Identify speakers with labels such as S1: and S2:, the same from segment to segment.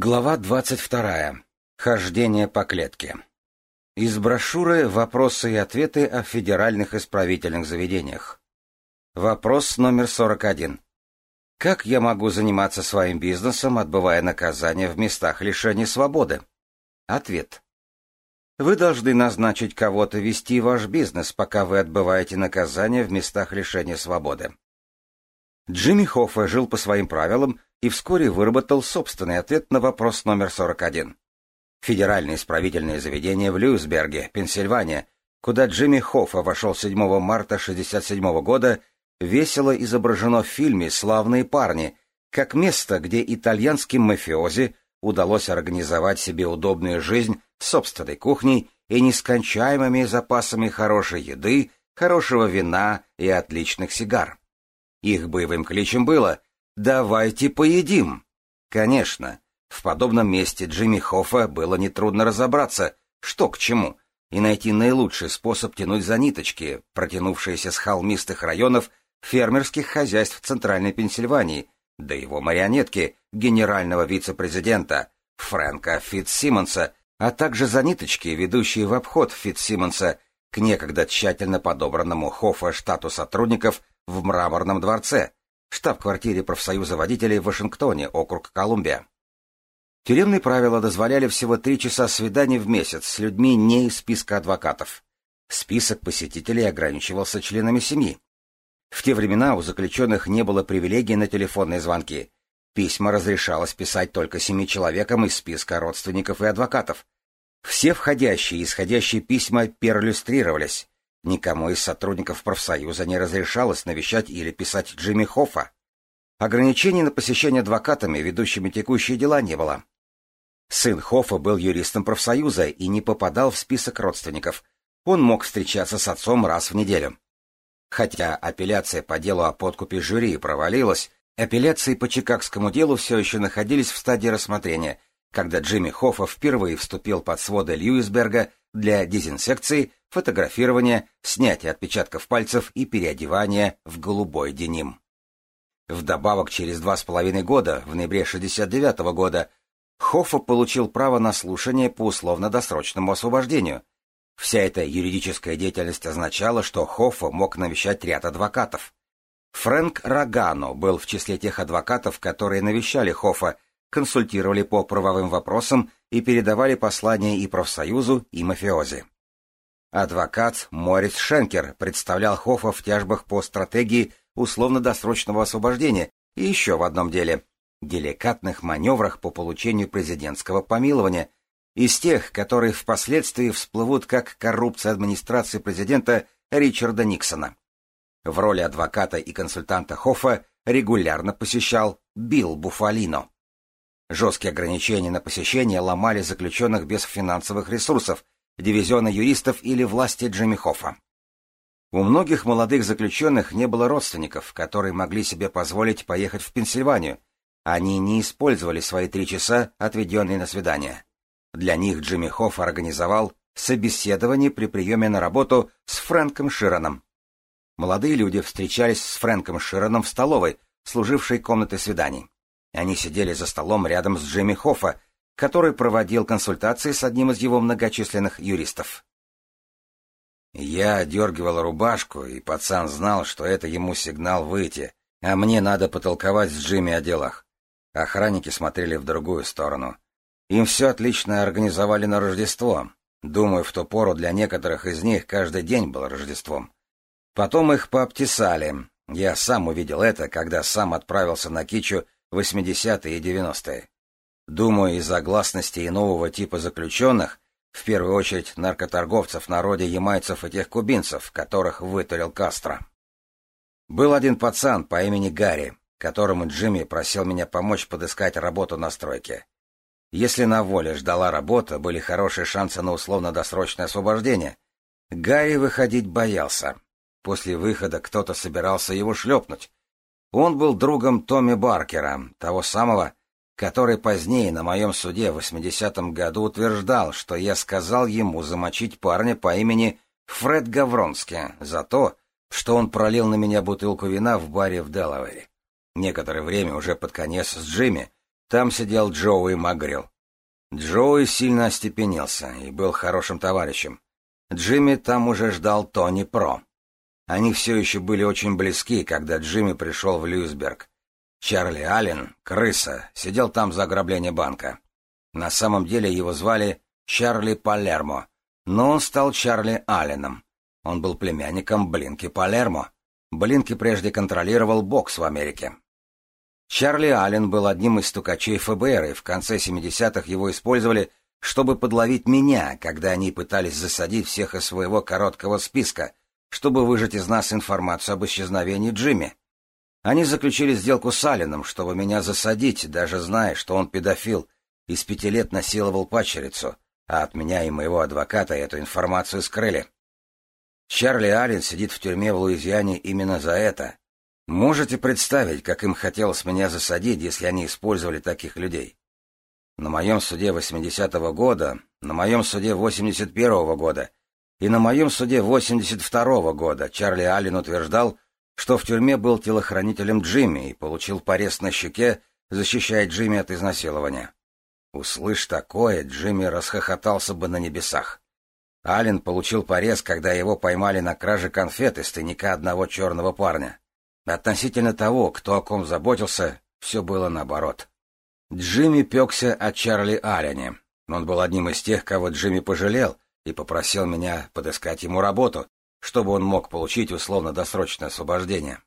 S1: Глава 22. Хождение по клетке. Из брошюры «Вопросы и ответы о федеральных исправительных заведениях». Вопрос номер 41. Как я могу заниматься своим бизнесом, отбывая наказание в местах лишения свободы? Ответ. Вы должны назначить кого-то вести ваш бизнес, пока вы отбываете наказание в местах лишения свободы. Джимми Хоффе жил по своим правилам и вскоре выработал собственный ответ на вопрос номер 41. Федеральное исправительное заведение в Льюисберге, Пенсильвания, куда Джимми Хоффе вошел 7 марта 1967 года, весело изображено в фильме «Славные парни», как место, где итальянским мафиози удалось организовать себе удобную жизнь с собственной кухней и нескончаемыми запасами хорошей еды, хорошего вина и отличных сигар. Их боевым кличем было «Давайте поедим!» Конечно, в подобном месте Джимми Хоффа было нетрудно разобраться, что к чему, и найти наилучший способ тянуть за ниточки, протянувшиеся с холмистых районов фермерских хозяйств Центральной Пенсильвании до его марионетки, генерального вице-президента Фрэнка Фитцсимонса, а также за ниточки, ведущие в обход Фитцсимонса к некогда тщательно подобранному Хоффа штату сотрудников в мраморном дворце, штаб-квартире профсоюза водителей в Вашингтоне, округ Колумбия. Тюремные правила дозволяли всего три часа свиданий в месяц с людьми не из списка адвокатов. Список посетителей ограничивался членами семьи. В те времена у заключенных не было привилегий на телефонные звонки. Письма разрешалось писать только семи человекам из списка родственников и адвокатов. Все входящие и исходящие письма перлюстрировались. Никому из сотрудников профсоюза не разрешалось навещать или писать Джимми Хоффа. Ограничений на посещение адвокатами, ведущими текущие дела, не было. Сын Хоффа был юристом профсоюза и не попадал в список родственников. Он мог встречаться с отцом раз в неделю. Хотя апелляция по делу о подкупе жюри провалилась, апелляции по чикагскому делу все еще находились в стадии рассмотрения, когда Джимми Хоффа впервые вступил под своды Льюисберга для дезинсекции фотографирование, снятие отпечатков пальцев и переодевание в голубой деним. Вдобавок, через два с половиной года, в ноябре 69 года, Хоффа получил право на слушание по условно-досрочному освобождению. Вся эта юридическая деятельность означала, что Хоффа мог навещать ряд адвокатов. Фрэнк Рогано был в числе тех адвокатов, которые навещали Хоффа, консультировали по правовым вопросам и передавали послания и профсоюзу, и мафиози. Адвокат Морис Шенкер представлял Хоффа в тяжбах по стратегии условно-досрочного освобождения и еще в одном деле – деликатных маневрах по получению президентского помилования, из тех, которые впоследствии всплывут как коррупция администрации президента Ричарда Никсона. В роли адвоката и консультанта Хоффа регулярно посещал Билл Буфалино. Жесткие ограничения на посещение ломали заключенных без финансовых ресурсов – дивизиона юристов или власти Джемихофа. У многих молодых заключенных не было родственников, которые могли себе позволить поехать в Пенсильванию. Они не использовали свои три часа, отведенные на свидание. Для них Джимми Хофф организовал собеседование при приеме на работу с Фрэнком Широном. Молодые люди встречались с Фрэнком Широном в столовой, служившей комнатой свиданий. Они сидели за столом рядом с Джимми Хоффа, который проводил консультации с одним из его многочисленных юристов. Я дергивал рубашку, и пацан знал, что это ему сигнал выйти, а мне надо потолковать с Джимми о делах. Охранники смотрели в другую сторону. Им все отлично организовали на Рождество. Думаю, в ту пору для некоторых из них каждый день был Рождеством. Потом их пообтесали. Я сам увидел это, когда сам отправился на Кичу 80-е и 90-е. Думаю, из-за гласности и нового типа заключенных, в первую очередь наркоторговцев, народе ямайцев и тех кубинцев, которых вытурил Кастро. Был один пацан по имени Гарри, которому Джимми просил меня помочь подыскать работу на стройке. Если на воле ждала работа, были хорошие шансы на условно-досрочное освобождение. Гарри выходить боялся. После выхода кто-то собирался его шлепнуть. Он был другом Томми Баркера, того самого, который позднее на моем суде в 80-м году утверждал, что я сказал ему замочить парня по имени Фред Гавронски за то, что он пролил на меня бутылку вина в баре в Делавере. Некоторое время уже под конец с Джимми там сидел Джоуи Магрил. Джоуи сильно остепенился и был хорошим товарищем. Джимми там уже ждал Тони Про. Они все еще были очень близки, когда Джимми пришел в Льюисберг. Чарли Аллен, крыса, сидел там за ограбление банка. На самом деле его звали Чарли Палермо, но он стал Чарли Алленом. Он был племянником Блинки Палермо. Блинки прежде контролировал бокс в Америке. Чарли Аллен был одним из стукачей ФБР, и в конце 70-х его использовали, чтобы подловить меня, когда они пытались засадить всех из своего короткого списка, чтобы выжать из нас информацию об исчезновении Джимми. Они заключили сделку с Алином, чтобы меня засадить, даже зная, что он педофил, и с пяти лет насиловал пачерицу, а от меня и моего адвоката эту информацию скрыли. Чарли Аллен сидит в тюрьме в Луизиане именно за это. Можете представить, как им хотелось меня засадить, если они использовали таких людей? На моем суде 80-го года, на моем суде 81-го года и на моем суде 82-го года Чарли Аллен утверждал, что в тюрьме был телохранителем Джимми и получил порез на щеке, защищая Джимми от изнасилования. Услышь такое, Джимми расхохотался бы на небесах. Ален получил порез, когда его поймали на краже конфет из тайника одного черного парня. Относительно того, кто о ком заботился, все было наоборот. Джимми пекся о Чарли Алене. Он был одним из тех, кого Джимми пожалел и попросил меня подыскать ему работу, чтобы он мог получить условно-досрочное освобождение.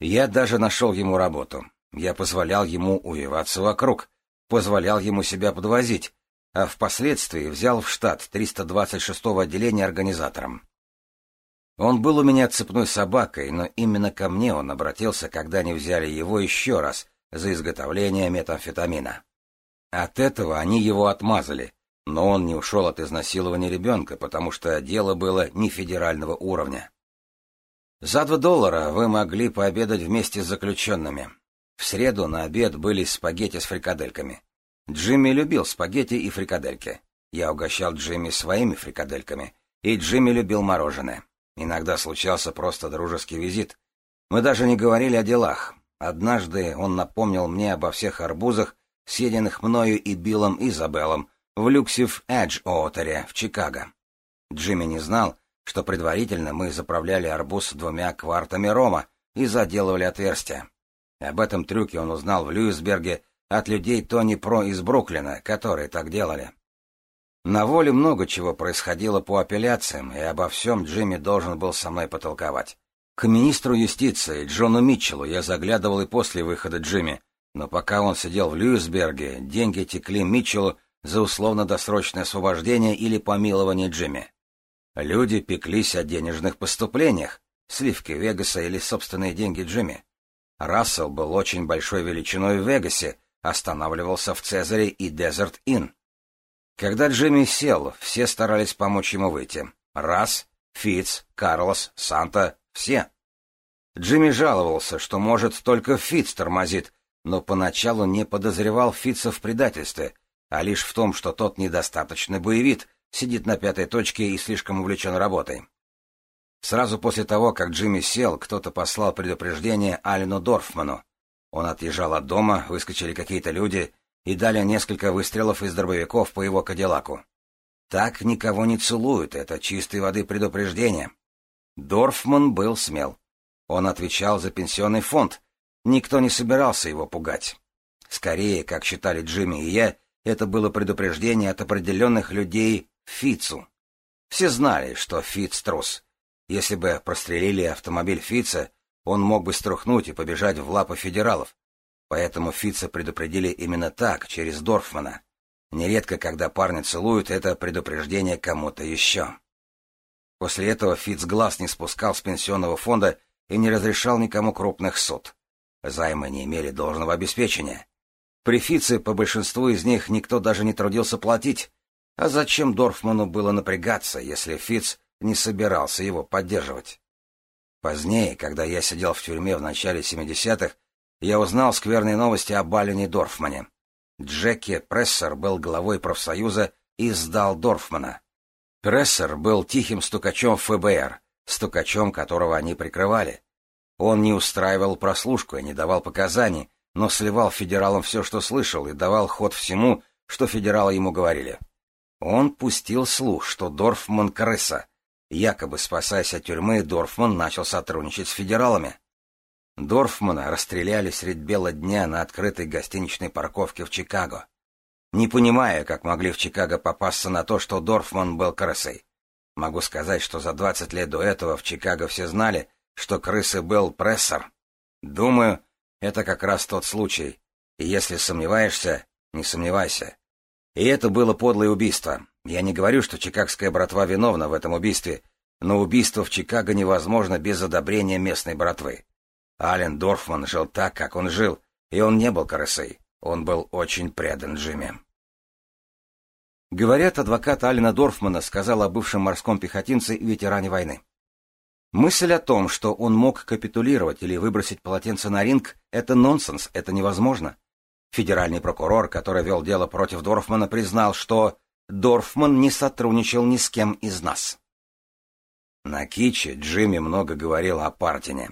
S1: Я даже нашел ему работу. Я позволял ему уеваться вокруг, позволял ему себя подвозить, а впоследствии взял в штат 326-го отделения организатором. Он был у меня цепной собакой, но именно ко мне он обратился, когда они взяли его еще раз за изготовление метамфетамина. От этого они его отмазали, но он не ушел от изнасилования ребенка, потому что дело было не федерального уровня. За два доллара вы могли пообедать вместе с заключенными. В среду на обед были спагетти с фрикадельками. Джимми любил спагетти и фрикадельки. Я угощал Джимми своими фрикадельками, и Джимми любил мороженое. Иногда случался просто дружеский визит. Мы даже не говорили о делах. Однажды он напомнил мне обо всех арбузах, съеденных мною и Биллом Изабеллом, в Влюксив Эдж Оутере в Чикаго. Джимми не знал, что предварительно мы заправляли арбуз двумя квартами рома и заделывали отверстия. Об этом трюке он узнал в Льюисберге от людей Тони Про из Бруклина, которые так делали. На воле много чего происходило по апелляциям, и обо всем Джимми должен был со мной потолковать. К министру юстиции Джону Митчеллу я заглядывал и после выхода Джимми, но пока он сидел в Льюисберге, деньги текли Митчеллу за условно-досрочное освобождение или помилование Джимми. Люди пеклись о денежных поступлениях, сливки Вегаса или собственные деньги Джимми. Рассел был очень большой величиной в Вегасе, останавливался в Цезаре и Дезерт Inn. Когда Джимми сел, все старались помочь ему выйти. Расс, Фитц, Карлос, Санта — все. Джимми жаловался, что, может, только Фитц тормозит, но поначалу не подозревал Фитца в предательстве — а лишь в том, что тот недостаточно боевит, сидит на пятой точке и слишком увлечен работой. Сразу после того, как Джимми сел, кто-то послал предупреждение Алину Дорфману. Он отъезжал от дома, выскочили какие-то люди и дали несколько выстрелов из дробовиков по его кадиллаку. Так никого не целуют, это чистой воды предупреждение. Дорфман был смел. Он отвечал за пенсионный фонд. Никто не собирался его пугать. Скорее, как считали Джимми и я, это было предупреждение от определенных людей Фицу. Все знали, что Фиц трус. Если бы прострелили автомобиль Фица, он мог бы струхнуть и побежать в лапы федералов. Поэтому Фица предупредили именно так, через Дорфмана. Нередко, когда парни целуют, это предупреждение кому-то еще. После этого Фиц глаз не спускал с пенсионного фонда и не разрешал никому крупных суд. Займы не имели должного обеспечения. Префицы по большинству из них никто даже не трудился платить. А зачем Дорфману было напрягаться, если Фиц не собирался его поддерживать? Позднее, когда я сидел в тюрьме в начале 70-х, я узнал скверные новости о Балине Дорфмане. Джеки Прессер был главой профсоюза и сдал Дорфмана. Прессер был тихим стукачом ФБР, стукачом которого они прикрывали. Он не устраивал прослушку и не давал показаний, но сливал федералам все, что слышал, и давал ход всему, что федералы ему говорили. Он пустил слух, что Дорфман — крыса. Якобы, спасаясь от тюрьмы, Дорфман начал сотрудничать с федералами. Дорфмана расстреляли средь бела дня на открытой гостиничной парковке в Чикаго, не понимая, как могли в Чикаго попасться на то, что Дорфман был крысой. Могу сказать, что за 20 лет до этого в Чикаго все знали, что крысы был прессор. Думаю, это как раз тот случай. И если сомневаешься, не сомневайся. И это было подлое убийство. Я не говорю, что чикагская братва виновна в этом убийстве, но убийство в Чикаго невозможно без одобрения местной братвы. Ален Дорфман жил так, как он жил, и он не был крысой. Он был очень предан Джимми. Говорят, адвокат Алина Дорфмана сказал о бывшем морском пехотинце и ветеране войны. Мысль о том, что он мог капитулировать или выбросить полотенце на ринг, это нонсенс, это невозможно. Федеральный прокурор, который вел дело против Дорфмана, признал, что Дорфман не сотрудничал ни с кем из нас. На Киче Джимми много говорил о Партине.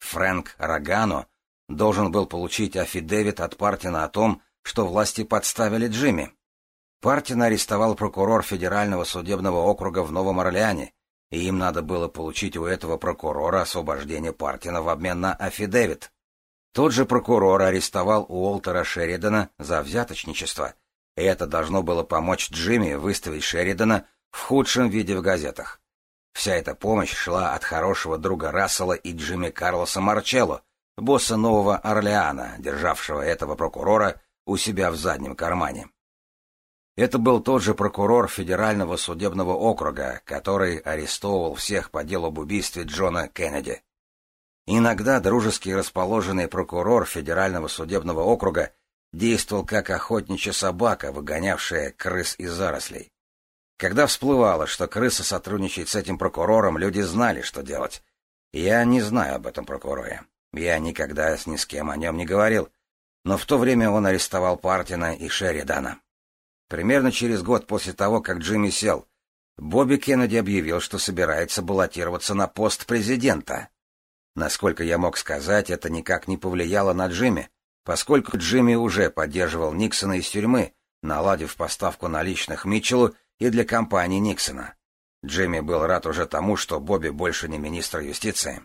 S1: Фрэнк Рогано должен был получить афидевит от Партина о том, что власти подставили Джимми. Партина арестовал прокурор Федерального судебного округа в Новом Орлеане, и им надо было получить у этого прокурора освобождение Паркина в обмен на афидевит. Тот же прокурор арестовал Уолтера Шеридана за взяточничество, и это должно было помочь Джимми выставить Шеридана в худшем виде в газетах. Вся эта помощь шла от хорошего друга Рассела и Джимми Карлоса Марчелло, босса Нового Орлеана, державшего этого прокурора у себя в заднем кармане. Это был тот же прокурор Федерального судебного округа, который арестовывал всех по делу об убийстве Джона Кеннеди. Иногда дружески расположенный прокурор Федерального судебного округа действовал как охотничья собака, выгонявшая крыс из зарослей. Когда всплывало, что крыса сотрудничает с этим прокурором, люди знали, что делать. Я не знаю об этом прокуроре. Я никогда ни с кем о нем не говорил. Но в то время он арестовал Партина и Шеридана. Примерно через год после того, как Джимми сел, Бобби Кеннеди объявил, что собирается баллотироваться на пост президента. Насколько я мог сказать, это никак не повлияло на Джимми, поскольку Джимми уже поддерживал Никсона из тюрьмы, наладив поставку наличных Митчеллу и для компании Никсона. Джимми был рад уже тому, что Бобби больше не министр юстиции.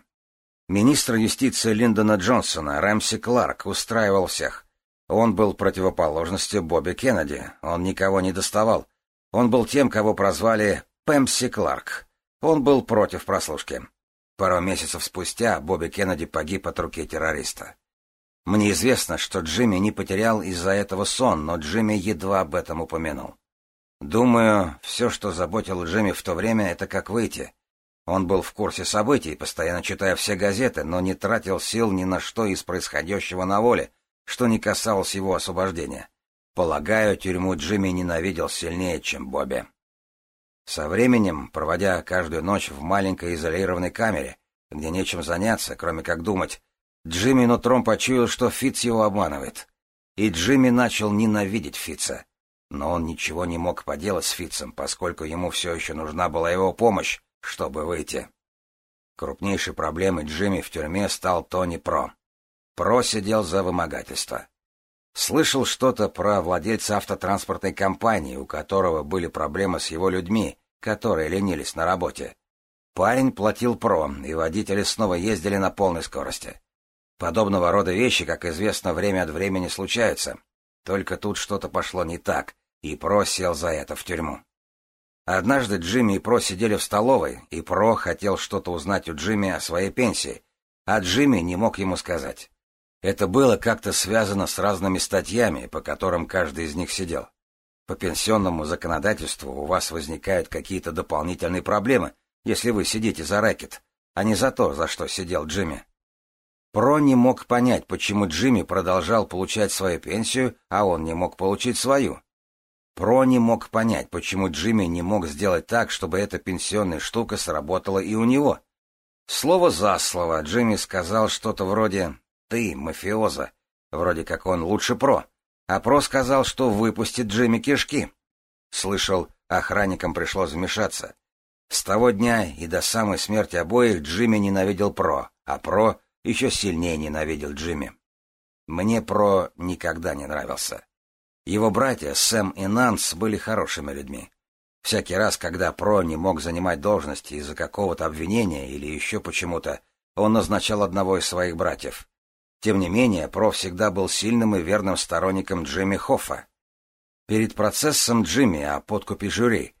S1: Министр юстиции Линдона Джонсона, Рэмси Кларк, устраивал всех. Он был противоположностью Бобби Кеннеди. Он никого не доставал. Он был тем, кого прозвали Пэмси Кларк. Он был против прослушки. Пару месяцев спустя Бобби Кеннеди погиб от руки террориста. Мне известно, что Джимми не потерял из-за этого сон, но Джимми едва об этом упомянул. Думаю, все, что заботил Джимми в то время, это как выйти. Он был в курсе событий, постоянно читая все газеты, но не тратил сил ни на что из происходящего на воле, что не касалось его освобождения. Полагаю, тюрьму Джимми ненавидел сильнее, чем Бобби. Со временем, проводя каждую ночь в маленькой изолированной камере, где нечем заняться, кроме как думать, Джимми нутром почуял, что Фиц его обманывает. И Джимми начал ненавидеть Фица. Но он ничего не мог поделать с Фицем, поскольку ему все еще нужна была его помощь, чтобы выйти. Крупнейшей проблемой Джимми в тюрьме стал Тони Про. Про сидел за вымогательство. Слышал что-то про владельца автотранспортной компании, у которого были проблемы с его людьми, которые ленились на работе. Парень платил ПРО, и водители снова ездили на полной скорости. Подобного рода вещи, как известно, время от времени случаются. Только тут что-то пошло не так, и ПРО сел за это в тюрьму. Однажды Джимми и Про сидели в столовой, и Про хотел что-то узнать у Джимми о своей пенсии, а Джимми не мог ему сказать. Это было как-то связано с разными статьями, по которым каждый из них сидел. По пенсионному законодательству у вас возникают какие-то дополнительные проблемы, если вы сидите за ракет, а не за то, за что сидел Джимми. Про не мог понять, почему Джимми продолжал получать свою пенсию, а он не мог получить свою. Про не мог понять, почему Джимми не мог сделать так, чтобы эта пенсионная штука сработала и у него. Слово за слово Джимми сказал что-то вроде ты мафиоза. Вроде как он лучше про. А про сказал, что выпустит Джимми кишки. Слышал, охранникам пришлось вмешаться. С того дня и до самой смерти обоих Джимми ненавидел Про, а Про еще сильнее ненавидел Джимми. Мне Про никогда не нравился. Его братья Сэм и Нанс были хорошими людьми. Всякий раз, когда Про не мог занимать должности из-за какого-то обвинения или еще почему-то, он назначал одного из своих братьев. Тем не менее, Про всегда был сильным и верным сторонником Джимми Хоффа. Перед процессом Джимми о подкупе жюри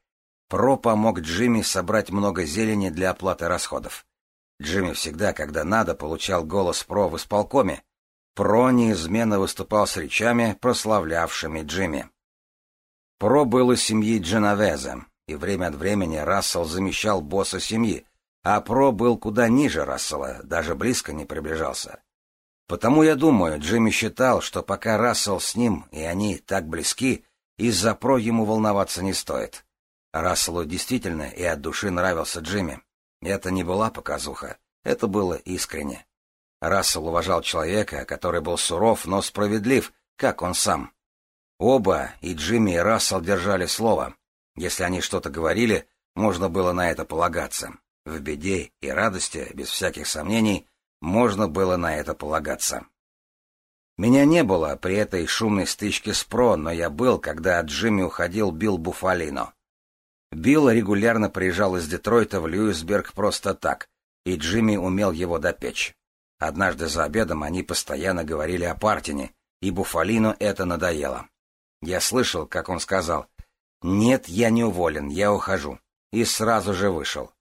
S1: Про помог Джимми собрать много зелени для оплаты расходов. Джимми всегда, когда надо, получал голос Про в исполкоме. Про неизменно выступал с речами, прославлявшими Джимми. Про был из семьи Дженовезе, и время от времени Рассел замещал босса семьи, а Про был куда ниже Рассела, даже близко не приближался. Потому я думаю, Джимми считал, что пока Рассел с ним, и они так близки, из-за про ему волноваться не стоит. Расселу действительно и от души нравился Джимми. Это не была показуха, это было искренне. Рассел уважал человека, который был суров, но справедлив, как он сам. Оба, и Джимми, и Рассел держали слово. Если они что-то говорили, можно было на это полагаться. В беде и радости, без всяких сомнений, можно было на это полагаться. Меня не было при этой шумной стычке с Про, но я был, когда от Джимми уходил Билл Буфалино. Билл регулярно приезжал из Детройта в Льюисберг просто так, и Джимми умел его допечь. Однажды за обедом они постоянно говорили о Партине, и Буфалину это надоело. Я слышал, как он сказал, «Нет, я не уволен, я ухожу», и сразу же вышел.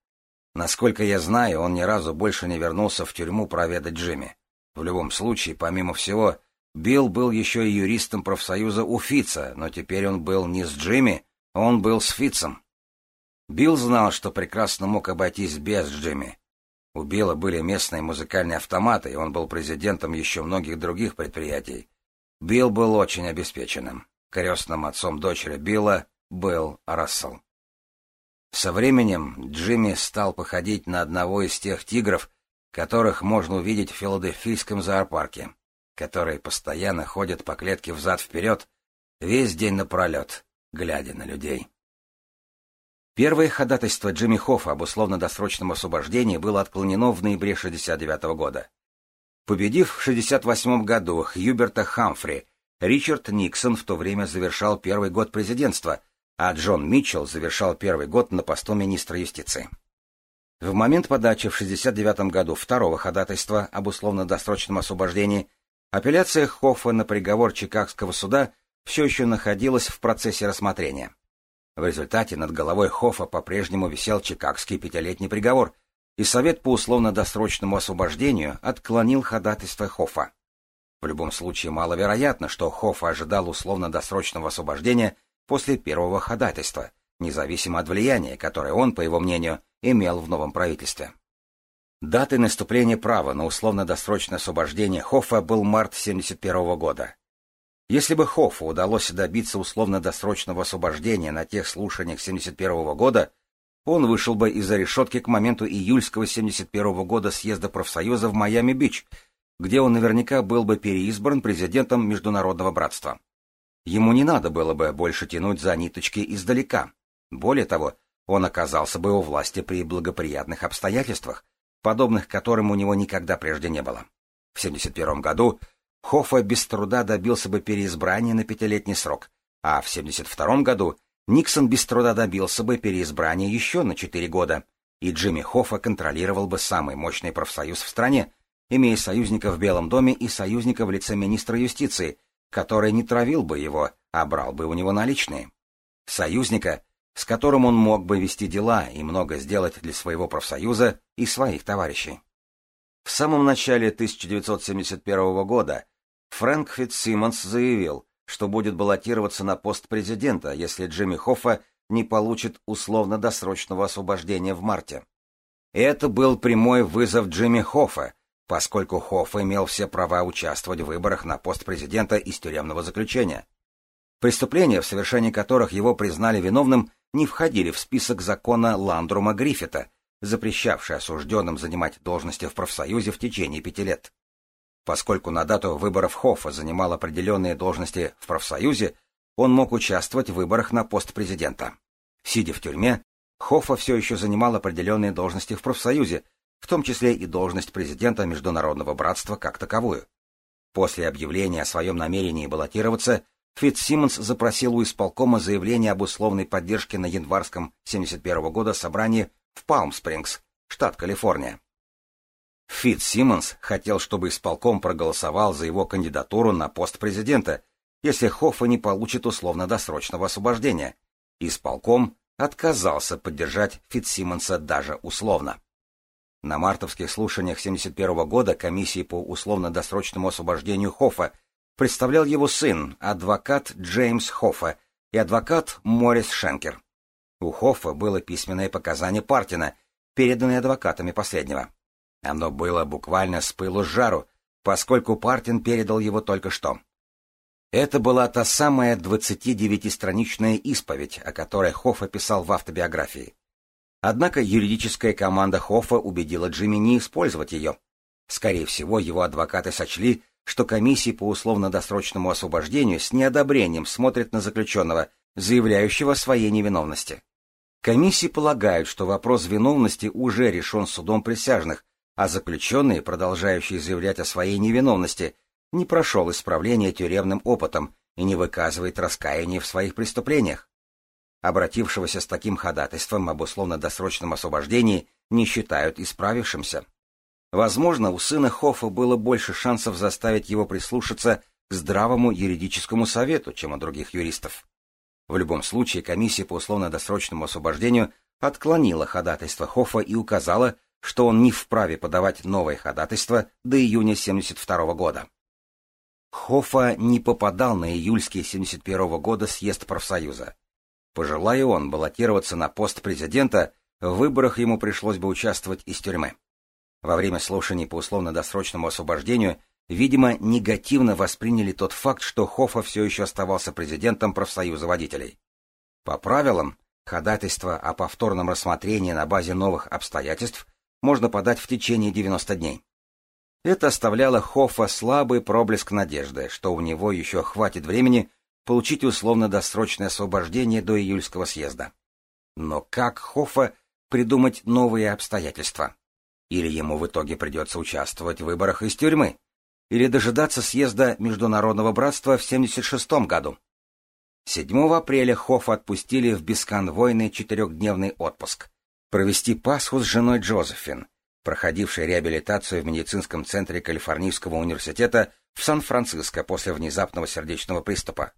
S1: Насколько я знаю, он ни разу больше не вернулся в тюрьму проведать Джимми. В любом случае, помимо всего, Билл был еще и юристом профсоюза у Фица, но теперь он был не с Джимми, он был с Фицем. Билл знал, что прекрасно мог обойтись без Джимми. У Билла были местные музыкальные автоматы, и он был президентом еще многих других предприятий. Билл был очень обеспеченным. Крестным отцом дочери Билла был Рассел. Со временем Джимми стал походить на одного из тех тигров, которых можно увидеть в филадельфийском зоопарке, которые постоянно ходят по клетке взад-вперед, весь день напролет, глядя на людей. Первое ходатайство Джимми Хоффа об условно-досрочном освобождении было отклонено в ноябре 1969 года. Победив в 1968 году Хьюберта Хамфри, Ричард Никсон в то время завершал первый год президентства – а Джон Митчелл завершал первый год на посту министра юстиции. В момент подачи в 1969 году второго ходатайства об условно-досрочном освобождении апелляция Хоффа на приговор Чикагского суда все еще находилась в процессе рассмотрения. В результате над головой Хоффа по-прежнему висел Чикагский пятилетний приговор, и Совет по условно-досрочному освобождению отклонил ходатайство Хоффа. В любом случае маловероятно, что Хофф ожидал условно-досрочного освобождения – после первого ходатайства, независимо от влияния, которое он, по его мнению, имел в новом правительстве. Датой наступления права на условно-досрочное освобождение Хоффа был март 1971 года. Если бы Хоффу удалось добиться условно-досрочного освобождения на тех слушаниях 1971 года, он вышел бы из-за решетки к моменту июльского 1971 года съезда профсоюза в Майами-Бич, где он наверняка был бы переизбран президентом Международного братства. Ему не надо было бы больше тянуть за ниточки издалека. Более того, он оказался бы у власти при благоприятных обстоятельствах, подобных которым у него никогда прежде не было. В 1971 году Хоффа без труда добился бы переизбрания на пятилетний срок, а в 1972 году Никсон без труда добился бы переизбрания еще на четыре года, и Джимми Хоффа контролировал бы самый мощный профсоюз в стране, имея союзника в Белом доме и союзника в лице министра юстиции – который не травил бы его, а брал бы у него наличные. Союзника, с которым он мог бы вести дела и много сделать для своего профсоюза и своих товарищей. В самом начале 1971 года Фрэнк Фитцсимонс заявил, что будет баллотироваться на пост президента, если Джимми Хоффа не получит условно-досрочного освобождения в марте. Это был прямой вызов Джимми Хоффа, поскольку Хофф имел все права участвовать в выборах на пост президента из тюремного заключения. Преступления, в совершении которых его признали виновным, не входили в список закона Ландрума Гриффита, запрещавший осужденным занимать должности в профсоюзе в течение пяти лет. Поскольку на дату выборов Хоффа занимал определенные должности в профсоюзе, он мог участвовать в выборах на пост президента. Сидя в тюрьме, Хоффа все еще занимал определенные должности в профсоюзе, в том числе и должность президента Международного братства как таковую. После объявления о своем намерении баллотироваться, Фитцсимонс запросил у исполкома заявление об условной поддержке на январском 71 года собрании в Палм-Спрингс, штат Калифорния. Фитцсимонс хотел, чтобы исполком проголосовал за его кандидатуру на пост президента, если Хоффа не получит условно-досрочного освобождения. Исполком отказался поддержать Фитцсимонса даже условно. На мартовских слушаниях 1971 года комиссии по условно-досрочному освобождению Хоффа представлял его сын, адвокат Джеймс Хоффа и адвокат Морис Шенкер. У Хоффа было письменное показание Партина, переданное адвокатами последнего. Оно было буквально с пылу с жару, поскольку Партин передал его только что. Это была та самая 29-страничная исповедь, о которой Хофф описал в автобиографии. Однако юридическая команда Хоффа убедила Джимми не использовать ее. Скорее всего, его адвокаты сочли, что комиссии по условно-досрочному освобождению с неодобрением смотрят на заключенного, заявляющего о своей невиновности. Комиссии полагают, что вопрос виновности уже решен судом присяжных, а заключенный, продолжающий заявлять о своей невиновности, не прошел исправления тюремным опытом и не выказывает раскаяния в своих преступлениях обратившегося с таким ходатайством об условно-досрочном освобождении, не считают исправившимся. Возможно, у сына Хофа было больше шансов заставить его прислушаться к здравому юридическому совету, чем у других юристов. В любом случае, комиссия по условно-досрочному освобождению отклонила ходатайство Хофа и указала, что он не вправе подавать новое ходатайство до июня 1972 года. Хофа не попадал на июльский 1971 года съезд профсоюза. Пожелая он баллотироваться на пост президента, в выборах ему пришлось бы участвовать из тюрьмы. Во время слушаний по условно-досрочному освобождению, видимо, негативно восприняли тот факт, что Хоффа все еще оставался президентом профсоюза водителей. По правилам, ходатайство о повторном рассмотрении на базе новых обстоятельств можно подать в течение 90 дней. Это оставляло Хоффа слабый проблеск надежды, что у него еще хватит времени получить условно-досрочное освобождение до июльского съезда. Но как Хоффа придумать новые обстоятельства? Или ему в итоге придется участвовать в выборах из тюрьмы? Или дожидаться съезда Международного братства в 1976 году? 7 апреля Хоффа отпустили в бесконвойный четырехдневный отпуск. Провести Пасху с женой Джозефин, проходившей реабилитацию в медицинском центре Калифорнийского университета в Сан-Франциско после внезапного сердечного приступа.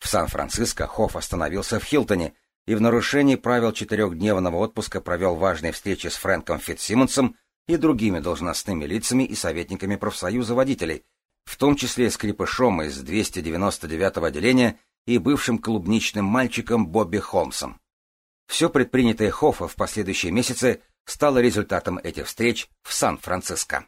S1: В Сан-Франциско Хофф остановился в Хилтоне и в нарушении правил четырехдневного отпуска провел важные встречи с Фрэнком Фитсимонсом и другими должностными лицами и советниками профсоюза водителей, в том числе с крепышом из 299-го отделения и бывшим клубничным мальчиком Бобби Холмсом. Все предпринятое Хоффа в последующие месяцы стало результатом этих встреч в Сан-Франциско.